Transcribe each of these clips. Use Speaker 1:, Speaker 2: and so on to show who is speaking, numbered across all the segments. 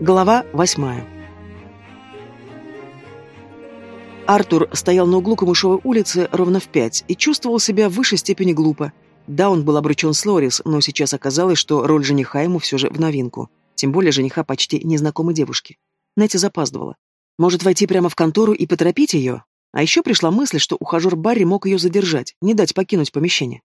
Speaker 1: Глава восьмая. Артур стоял на углу Камышовой улицы ровно в пять и чувствовал себя в высшей степени глупо. Да, он был обручен с Лорис, но сейчас оказалось, что роль жениха ему все же в новинку. Тем более жениха почти незнакомой девушки. Нэти запаздывала. Может, войти прямо в контору и поторопить ее? А еще пришла мысль, что ухажер Барри мог ее задержать, не дать покинуть помещение.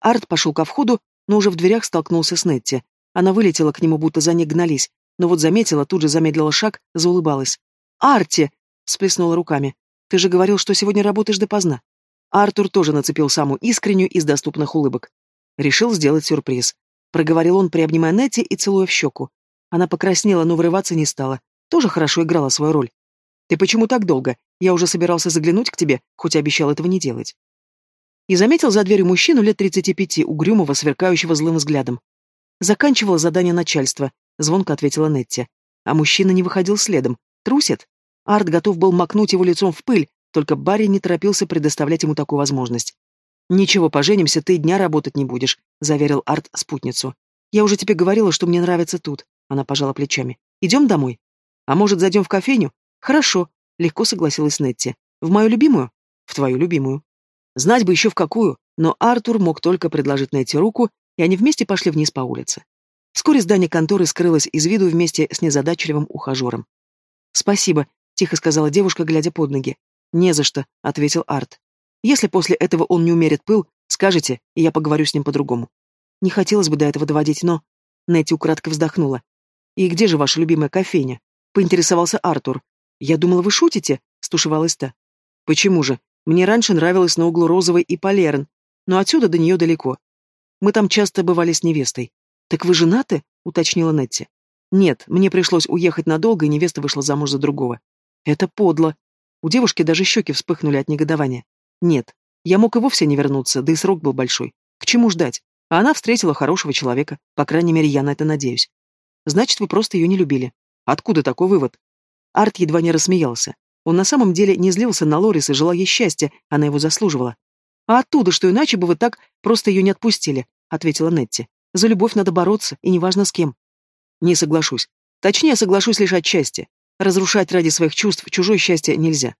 Speaker 1: Арт пошел ко входу, но уже в дверях столкнулся с Нетти. Она вылетела к нему, будто за ней гнались, но вот заметила, тут же замедлила шаг, заулыбалась. «Арти!» — всплеснула руками. «Ты же говорил, что сегодня работаешь допоздна». Артур тоже нацепил самую искреннюю из доступных улыбок. Решил сделать сюрприз. Проговорил он, приобнимая Нетти и целуя в щеку. Она покраснела, но врываться не стала. Тоже хорошо играла свою роль. «Ты почему так долго? Я уже собирался заглянуть к тебе, хоть и обещал этого не делать». И заметил за дверью мужчину лет тридцати пяти, угрюмого, сверкающего злым взглядом. Заканчивала задание начальства, звонко ответила Нетти. А мужчина не выходил следом. Трусит? Арт готов был макнуть его лицом в пыль, только Барри не торопился предоставлять ему такую возможность. «Ничего, поженимся, ты дня работать не будешь», — заверил Арт спутницу. «Я уже тебе говорила, что мне нравится тут», — она пожала плечами. «Идем домой?» «А может, зайдем в кофейню?» «Хорошо», — легко согласилась Нетти. «В мою любимую?» «В твою любимую». Знать бы еще в какую, но Артур мог только предложить найти руку, и они вместе пошли вниз по улице. Вскоре здание конторы скрылось из виду вместе с незадачливым ухажером. «Спасибо», — тихо сказала девушка, глядя под ноги. «Не за что», — ответил Арт. «Если после этого он не умерит пыл, скажите, и я поговорю с ним по-другому». Не хотелось бы до этого доводить, но... Нетти украдко вздохнула. «И где же ваша любимая кофейня?» — поинтересовался Артур. «Я думала, вы шутите?» — стушевалась та. «Почему же? Мне раньше нравилось на углу Розовой и Полерн, но отсюда до нее далеко. Мы там часто бывали с невестой. «Так вы женаты?» — уточнила Нетти. «Нет, мне пришлось уехать надолго, и невеста вышла замуж за другого». «Это подло». У девушки даже щеки вспыхнули от негодования. «Нет, я мог и вовсе не вернуться, да и срок был большой. К чему ждать? А она встретила хорошего человека, по крайней мере, я на это надеюсь. Значит, вы просто ее не любили. Откуда такой вывод?» Арт едва не рассмеялся. Он на самом деле не злился на Лорис и желал ей счастья, она его заслуживала. «А оттуда, что иначе бы вы так просто ее не отпустили», — ответила Нетти. За любовь надо бороться, и неважно с кем. Не соглашусь. Точнее, соглашусь лишь отчасти. Разрушать ради своих чувств чужое счастье нельзя.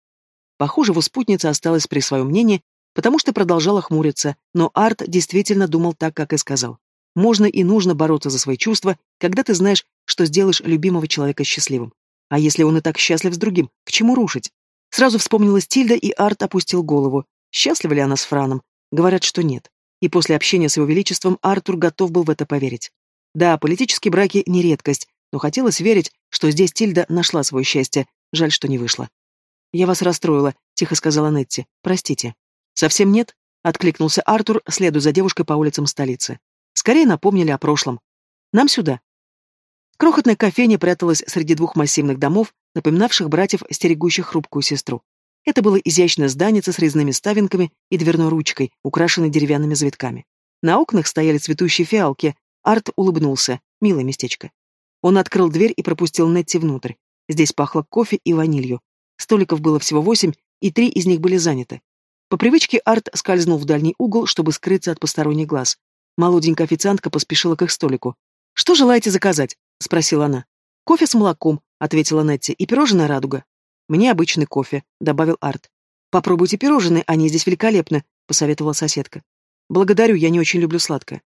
Speaker 1: Похоже, его спутница осталась при своем мнении, потому что продолжала хмуриться, но Арт действительно думал так, как и сказал. Можно и нужно бороться за свои чувства, когда ты знаешь, что сделаешь любимого человека счастливым. А если он и так счастлив с другим, к чему рушить? Сразу вспомнилась Тильда, и Арт опустил голову. Счастлива ли она с Франом? Говорят, что нет и после общения с его величеством Артур готов был в это поверить. Да, политические браки не редкость, но хотелось верить, что здесь Тильда нашла свое счастье, жаль, что не вышло. «Я вас расстроила», — тихо сказала Нетти. «Простите». «Совсем нет?» — откликнулся Артур, следуя за девушкой по улицам столицы. «Скорее напомнили о прошлом. Нам сюда». Крохотная кофейня пряталась среди двух массивных домов, напоминавших братьев, стерегущих хрупкую сестру. Это было изящное здание с резными ставинками и дверной ручкой, украшенной деревянными завитками. На окнах стояли цветущие фиалки. Арт улыбнулся. Милое местечко. Он открыл дверь и пропустил Нетти внутрь. Здесь пахло кофе и ванилью. Столиков было всего восемь, и три из них были заняты. По привычке Арт скользнул в дальний угол, чтобы скрыться от посторонних глаз. Молоденькая официантка поспешила к их столику. «Что желаете заказать?» — спросила она. «Кофе с молоком», — ответила Нетти, — «и пирожное радуга». «Мне обычный кофе», — добавил Арт. «Попробуйте пирожные, они здесь великолепны», — посоветовала соседка. «Благодарю, я не очень люблю сладкое».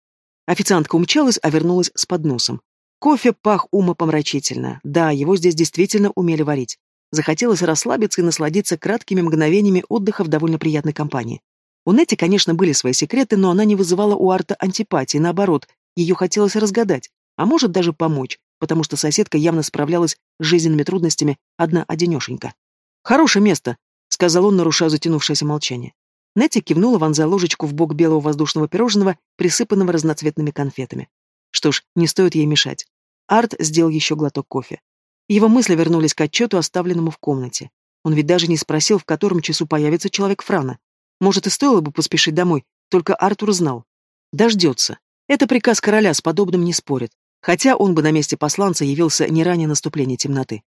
Speaker 1: Официантка умчалась, а вернулась с подносом. Кофе пах умопомрачительно. Да, его здесь действительно умели варить. Захотелось расслабиться и насладиться краткими мгновениями отдыха в довольно приятной компании. У Нетти, конечно, были свои секреты, но она не вызывала у Арта антипатии, наоборот, ее хотелось разгадать, а может даже помочь, потому что соседка явно справлялась с жизненными трудностями одна-одинешенька. «Хорошее место», — сказал он, нарушая затянувшееся молчание. Нетти кивнула, вонзая ложечку в бок белого воздушного пирожного, присыпанного разноцветными конфетами. Что ж, не стоит ей мешать. Арт сделал еще глоток кофе. Его мысли вернулись к отчету, оставленному в комнате. Он ведь даже не спросил, в котором часу появится человек Франа. Может, и стоило бы поспешить домой, только Артур знал. Дождется. Это приказ короля, с подобным не спорит хотя он бы на месте посланца явился не ранее наступления темноты.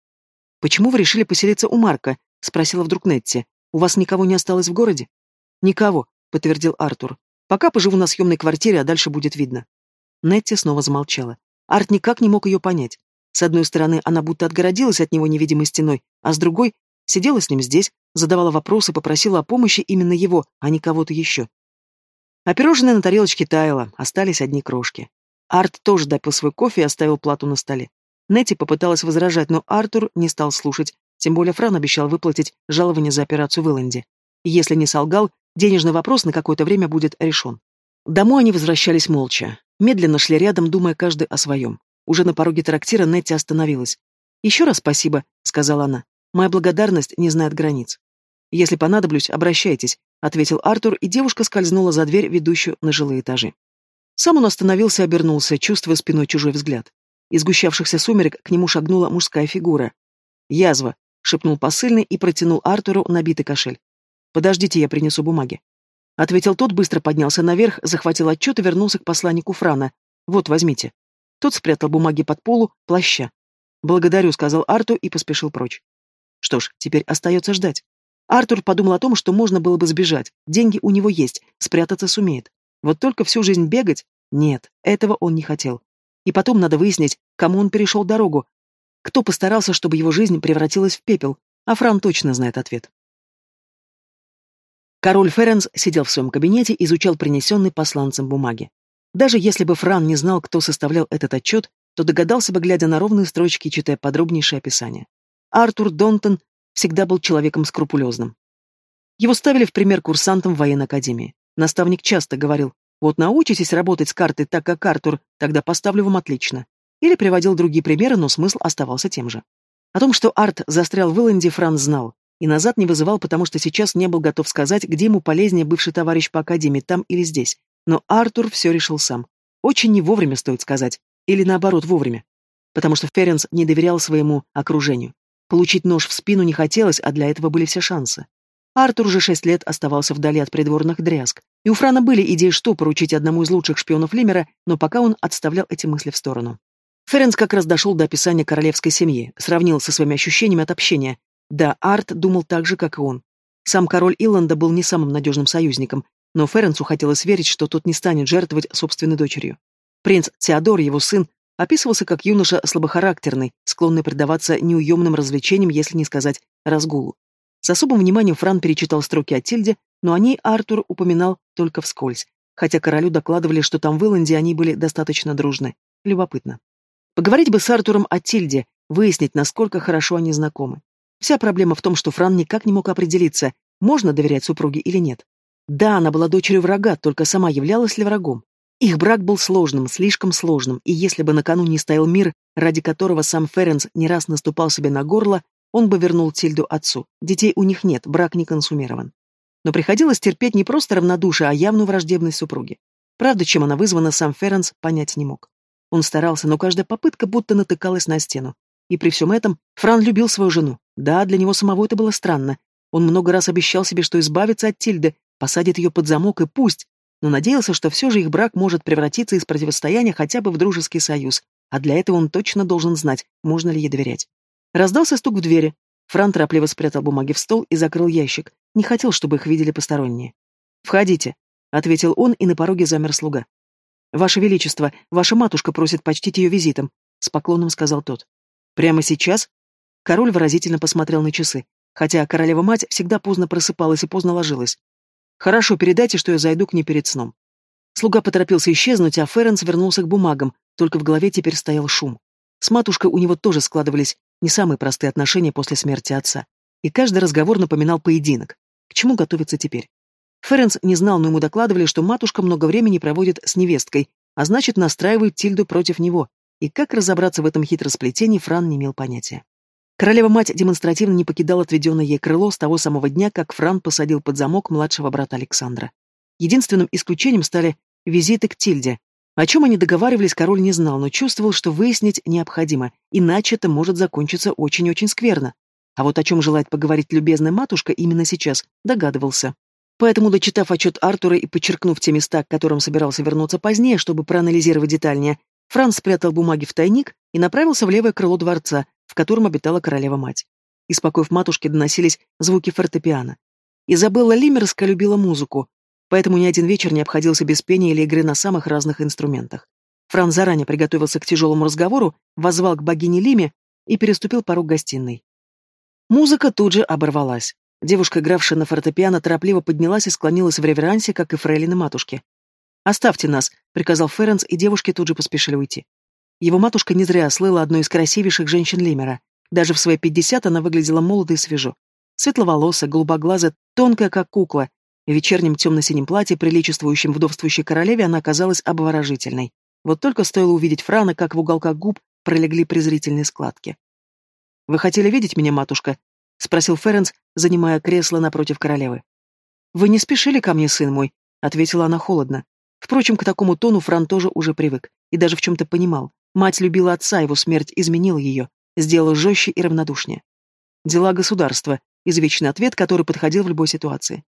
Speaker 1: «Почему вы решили поселиться у Марка?» — спросила вдруг Нетти. «У вас никого не осталось в городе?» «Никого», — подтвердил Артур. «Пока поживу на съемной квартире, а дальше будет видно». Нетти снова замолчала. Арт никак не мог ее понять. С одной стороны, она будто отгородилась от него невидимой стеной, а с другой — сидела с ним здесь, задавала вопросы, попросила о помощи именно его, а не кого-то еще. А пирожное на тарелочке таяло, остались одни крошки. Арт тоже допил свой кофе и оставил плату на столе. Нетти попыталась возражать, но Артур не стал слушать, тем более Фран обещал выплатить жалование за операцию в Илленде. Если не солгал, денежный вопрос на какое-то время будет решен. Домой они возвращались молча. Медленно шли рядом, думая каждый о своем. Уже на пороге трактира Нетти остановилась. «Еще раз спасибо», — сказала она. «Моя благодарность не знает границ». «Если понадоблюсь, обращайтесь», — ответил Артур, и девушка скользнула за дверь, ведущую на жилые этажи. Сам он остановился и обернулся, чувствуя спиной чужой взгляд. Из сгущавшихся сумерек к нему шагнула мужская фигура. «Язва», — шепнул посыльный и протянул Артуру набитый кошель. «Подождите, я принесу бумаги». Ответил тот, быстро поднялся наверх, захватил отчет и вернулся к посланнику Франа. «Вот, возьмите». Тот спрятал бумаги под полу плаща. «Благодарю», — сказал Арту и поспешил прочь. Что ж, теперь остается ждать. Артур подумал о том, что можно было бы сбежать. Деньги у него есть, спрятаться сумеет. Вот только всю жизнь бегать? Нет, этого он не хотел. И потом надо выяснить, кому он перешел дорогу. Кто постарался, чтобы его жизнь превратилась в пепел, а Фран точно знает ответ. Король Ференс сидел в своем кабинете и изучал принесенные посланцем бумаги. Даже если бы Фран не знал, кто составлял этот отчет, то догадался бы, глядя на ровные строчки, читая подробнейшее описание. Артур Донтон всегда был человеком скрупулезным. Его ставили в пример курсантом военной академии. Наставник часто говорил, вот научитесь работать с картой так, как Артур, тогда поставлю вам отлично. Или приводил другие примеры, но смысл оставался тем же. О том, что Арт застрял в Илленде, Фран знал, и назад не вызывал, потому что сейчас не был готов сказать, где ему полезнее бывший товарищ по академии, там или здесь. Но Артур все решил сам. Очень не вовремя, стоит сказать. Или наоборот, вовремя. Потому что Ференс не доверял своему окружению. Получить нож в спину не хотелось, а для этого были все шансы. Артур уже шесть лет оставался вдали от придворных дрязг. И у Франа были идеи, что поручить одному из лучших шпионов Лимера, но пока он отставлял эти мысли в сторону. Ференс как раз дошел до описания королевской семьи, сравнил со своими ощущениями от общения, да, Арт думал так же, как и он. Сам король Иланда был не самым надежным союзником, но Ференсу хотелось верить, что тот не станет жертвовать собственной дочерью. Принц Теодор, его сын, описывался как юноша слабохарактерный, склонный предаваться неуемным развлечениям, если не сказать разгулу. С особым вниманием Фран перечитал строки о Тильде, но о ней Артур упоминал только вскользь, хотя королю докладывали, что там в Иланде они были достаточно дружны. Любопытно. Поговорить бы с Артуром о Тильде, выяснить, насколько хорошо они знакомы. Вся проблема в том, что Фран никак не мог определиться, можно доверять супруге или нет. Да, она была дочерью врага, только сама являлась ли врагом. Их брак был сложным, слишком сложным, и если бы накануне стоял мир, ради которого сам Ференс не раз наступал себе на горло, он бы вернул Тильду отцу. Детей у них нет, брак не консумирован. Но приходилось терпеть не просто равнодушие, а явную враждебность супруги. Правда, чем она вызвана, сам Ференс понять не мог. Он старался, но каждая попытка будто натыкалась на стену. И при всем этом Фран любил свою жену. Да, для него самого это было странно. Он много раз обещал себе, что избавится от Тильды, посадит ее под замок и пусть, но надеялся, что все же их брак может превратиться из противостояния хотя бы в дружеский союз, а для этого он точно должен знать, можно ли ей доверять. Раздался стук в двери. Фран торопливо спрятал бумаги в стол и закрыл ящик. Не хотел, чтобы их видели посторонние. «Входите», — ответил он, и на пороге замер слуга. «Ваше Величество, ваша матушка просит почтить ее визитом», — с поклоном сказал тот. Прямо сейчас? Король выразительно посмотрел на часы, хотя королева-мать всегда поздно просыпалась и поздно ложилась. Хорошо, передайте, что я зайду к ней перед сном. Слуга поторопился исчезнуть, а Ференс вернулся к бумагам, только в голове теперь стоял шум. С матушкой у него тоже складывались не самые простые отношения после смерти отца. И каждый разговор напоминал поединок. К чему готовиться теперь? Ференс не знал, но ему докладывали, что матушка много времени проводит с невесткой, а значит, настраивает Тильду против него, и как разобраться в этом хитросплетении, Фран не имел понятия. Королева-мать демонстративно не покидала отведенное ей крыло с того самого дня, как Фран посадил под замок младшего брата Александра. Единственным исключением стали визиты к Тильде. О чем они договаривались, король не знал, но чувствовал, что выяснить необходимо, иначе это может закончиться очень-очень скверно. А вот о чем желает поговорить любезная матушка именно сейчас, догадывался. Поэтому, дочитав отчет Артура и подчеркнув те места, к которым собирался вернуться позднее, чтобы проанализировать детальнее, Франц спрятал бумаги в тайник и направился в левое крыло дворца, в котором обитала королева-мать. Из покоев матушки доносились звуки фортепиано. Изабелла Лимерская любила музыку, поэтому ни один вечер не обходился без пения или игры на самых разных инструментах. Фран заранее приготовился к тяжелому разговору, возвал к богине Лиме и переступил порог гостиной. Музыка тут же оборвалась. Девушка, игравшая на фортепиано, торопливо поднялась и склонилась в реверансе, как и фрейлины матушки. «Оставьте нас», — приказал Ференс, и девушки тут же поспешили уйти. Его матушка не зря слыла одной из красивейших женщин Лимера. Даже в свои пятьдесят она выглядела молодо и свежо. Светловолосая, голубоглазая, тонкая, как кукла. В вечернем темно-синем платье, приличествующем вдовствующей королеве, она казалась обворожительной. Вот только стоило увидеть Франа, как в уголках губ пролегли презрительные складки. «Вы хотели видеть меня, матушка?» — спросил Ференс, занимая кресло напротив королевы. «Вы не спешили ко мне, сын мой», — ответила она холодно. Впрочем, к такому тону Фран тоже уже привык и даже в чем-то понимал. Мать любила отца, его смерть изменила ее, сделала жестче и равнодушнее. Дела государства — извечный ответ, который подходил в любой ситуации.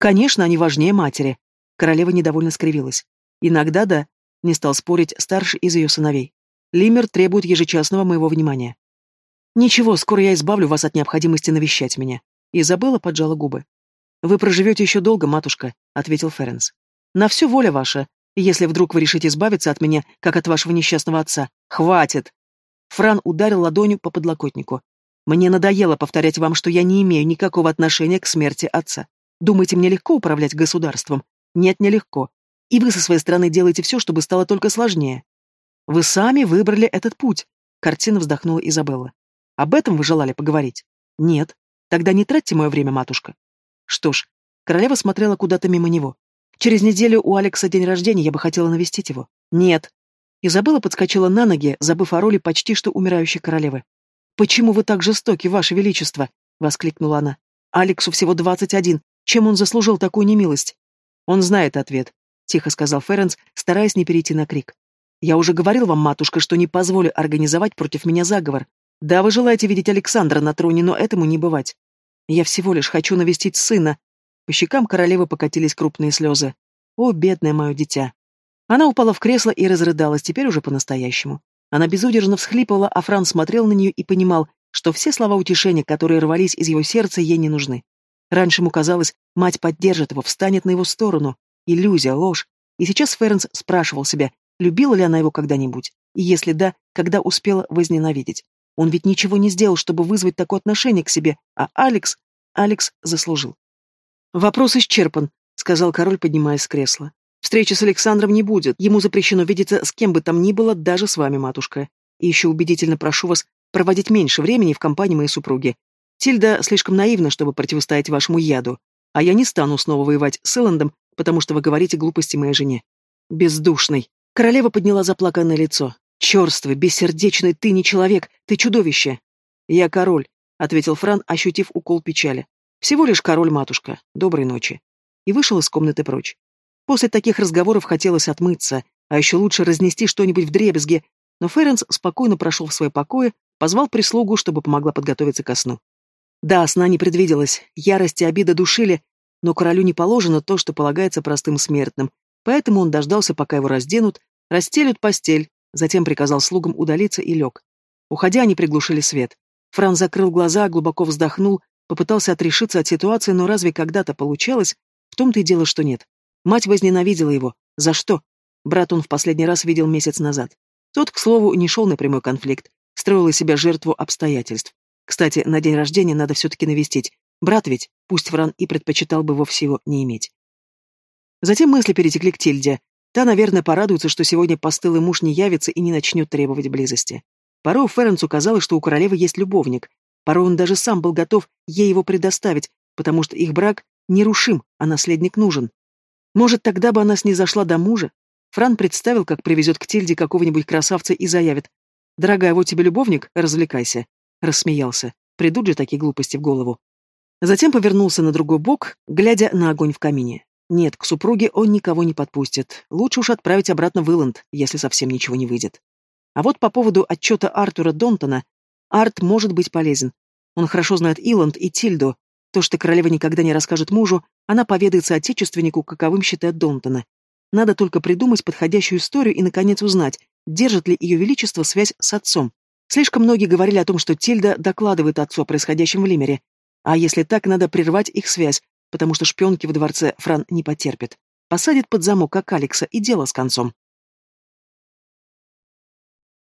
Speaker 1: Конечно, они важнее матери. Королева недовольно скривилась. Иногда да, не стал спорить старший из ее сыновей. Лимер требует ежечасного моего внимания. «Ничего, скоро я избавлю вас от необходимости навещать меня». Изабелла поджала губы. «Вы проживете еще долго, матушка», — ответил Ференс. «На все воля ваша, если вдруг вы решите избавиться от меня, как от вашего несчастного отца. Хватит!» Фран ударил ладонью по подлокотнику. «Мне надоело повторять вам, что я не имею никакого отношения к смерти отца. Думаете, мне легко управлять государством? Нет, нелегко. И вы со своей стороны делаете все, чтобы стало только сложнее. Вы сами выбрали этот путь, картина вздохнула Изабелла. Об этом вы желали поговорить? Нет. Тогда не тратьте мое время, матушка. Что ж, королева смотрела куда-то мимо него. Через неделю у Алекса день рождения, я бы хотела навестить его. Нет. Изабелла подскочила на ноги, забыв о роли почти что умирающей королевы. «Почему вы так жестоки, ваше величество?» — воскликнула она. «Алексу всего двадцать один. Чем он заслужил такую немилость?» «Он знает ответ», — тихо сказал Ференс, стараясь не перейти на крик. Я уже говорил вам, матушка, что не позволю организовать против меня заговор. Да, вы желаете видеть Александра на троне, но этому не бывать. Я всего лишь хочу навестить сына. По щекам королевы покатились крупные слезы. О, бедное мое дитя. Она упала в кресло и разрыдалась, теперь уже по-настоящему. Она безудержно всхлипывала, а Франц смотрел на нее и понимал, что все слова утешения, которые рвались из его сердца, ей не нужны. Раньше ему казалось, мать поддержит его, встанет на его сторону. Иллюзия, ложь. И сейчас Ференс спрашивал себя, Любила ли она его когда-нибудь? И если да, когда успела возненавидеть? Он ведь ничего не сделал, чтобы вызвать такое отношение к себе, а Алекс... Алекс заслужил. «Вопрос исчерпан», — сказал король, поднимаясь с кресла. «Встречи с Александром не будет. Ему запрещено видеться с кем бы там ни было, даже с вами, матушка. И еще убедительно прошу вас проводить меньше времени в компании моей супруги. Тильда слишком наивна, чтобы противостоять вашему яду. А я не стану снова воевать с Эллендом, потому что вы говорите глупости моей жене. Бездушный. Королева подняла заплаканное лицо. «Черствый, бессердечный, ты не человек, ты чудовище!» «Я король», — ответил Фран, ощутив укол печали. «Всего лишь король-матушка. Доброй ночи». И вышел из комнаты прочь. После таких разговоров хотелось отмыться, а еще лучше разнести что-нибудь в дребезге, но Ференс спокойно прошел в свои покои, позвал прислугу, чтобы помогла подготовиться ко сну. Да, сна не предвиделось, ярость и обида душили, но королю не положено то, что полагается простым смертным, Поэтому он дождался, пока его разденут, расстелют постель, затем приказал слугам удалиться и лег. Уходя, они приглушили свет. Фран закрыл глаза, глубоко вздохнул, попытался отрешиться от ситуации, но разве когда-то получалось? В том-то и дело, что нет. Мать возненавидела его. За что? Брат он в последний раз видел месяц назад. Тот, к слову, не шел на прямой конфликт, строил из себя жертву обстоятельств. Кстати, на день рождения надо все-таки навестить. Брат ведь, пусть Фран и предпочитал бы вовсе его не иметь. Затем мысли перетекли к Тильде. Та, наверное, порадуется, что сегодня постылый муж не явится и не начнет требовать близости. Порой Ференцу казалось, что у королевы есть любовник. Порой он даже сам был готов ей его предоставить, потому что их брак нерушим, а наследник нужен. Может, тогда бы она снизошла до мужа? Фран представил, как привезет к Тильде какого-нибудь красавца и заявит. «Дорогая, вот тебе любовник, развлекайся». Рассмеялся. Придут же такие глупости в голову. Затем повернулся на другой бок, глядя на огонь в камине. Нет, к супруге он никого не подпустит. Лучше уж отправить обратно в Иланд, если совсем ничего не выйдет. А вот по поводу отчета Артура Донтона. Арт может быть полезен. Он хорошо знает Иланд и Тильду. То, что королева никогда не расскажет мужу, она поведает соотечественнику, каковым считает Донтона. Надо только придумать подходящую историю и, наконец, узнать, держит ли ее величество связь с отцом. Слишком многие говорили о том, что Тильда докладывает отцу о происходящем в Лимере. А если так, надо прервать их связь, потому что шпионки в дворце Фран не потерпит. Посадит под замок, как Алекса, и дело с концом.